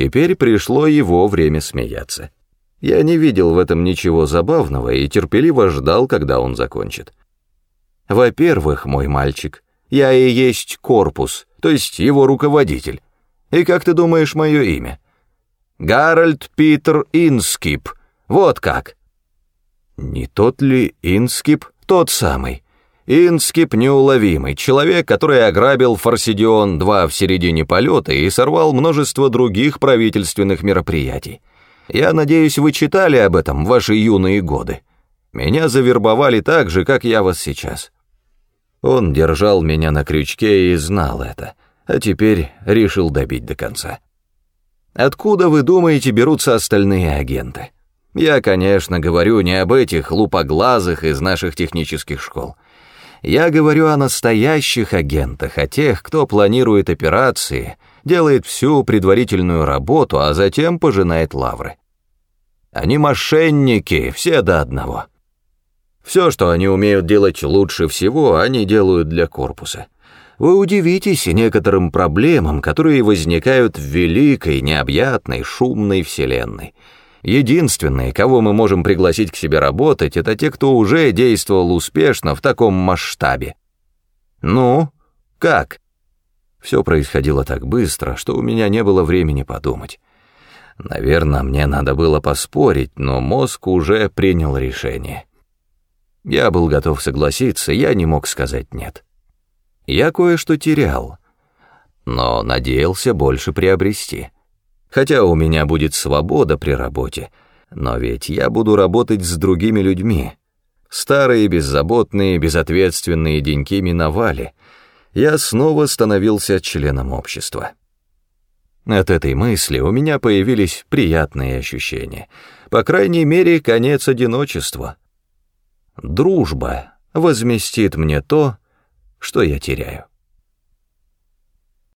Теперь пришло его время смеяться. Я не видел в этом ничего забавного и терпеливо ждал, когда он закончит. Во-первых, мой мальчик, я и есть корпус, то есть его руководитель. И как ты думаешь мое имя? Гарольд Питер Инскип. Вот как. Не тот ли Инскип? Тот самый. Инскип неуловимый, человек, который ограбил Форсидион-2 в середине полета и сорвал множество других правительственных мероприятий. Я надеюсь, вы читали об этом в ваши юные годы. Меня завербовали так же, как я вас сейчас. Он держал меня на крючке и знал это, а теперь решил добить до конца. Откуда, вы думаете, берутся остальные агенты? Я, конечно, говорю не об этих лупоглазых из наших технических школ. Я говорю о настоящих агентах, о тех, кто планирует операции, делает всю предварительную работу, а затем пожинает лавры. Они мошенники, все до одного. Все, что они умеют делать лучше всего, они делают для корпуса. Вы удивитесь некоторым проблемам, которые возникают в великой, необъятной, шумной вселенной. Единственные, кого мы можем пригласить к себе работать, это те, кто уже действовал успешно в таком масштабе. Ну, как? Все происходило так быстро, что у меня не было времени подумать. Наверное, мне надо было поспорить, но мозг уже принял решение. Я был готов согласиться, я не мог сказать «нет». Я кое-что терял, но надеялся больше приобрести. Хотя у меня будет свобода при работе, но ведь я буду работать с другими людьми. Старые, беззаботные, безответственные деньки миновали. Я снова становился членом общества. От этой мысли у меня появились приятные ощущения. По крайней мере, конец одиночества. Дружба возместит мне то, что я теряю.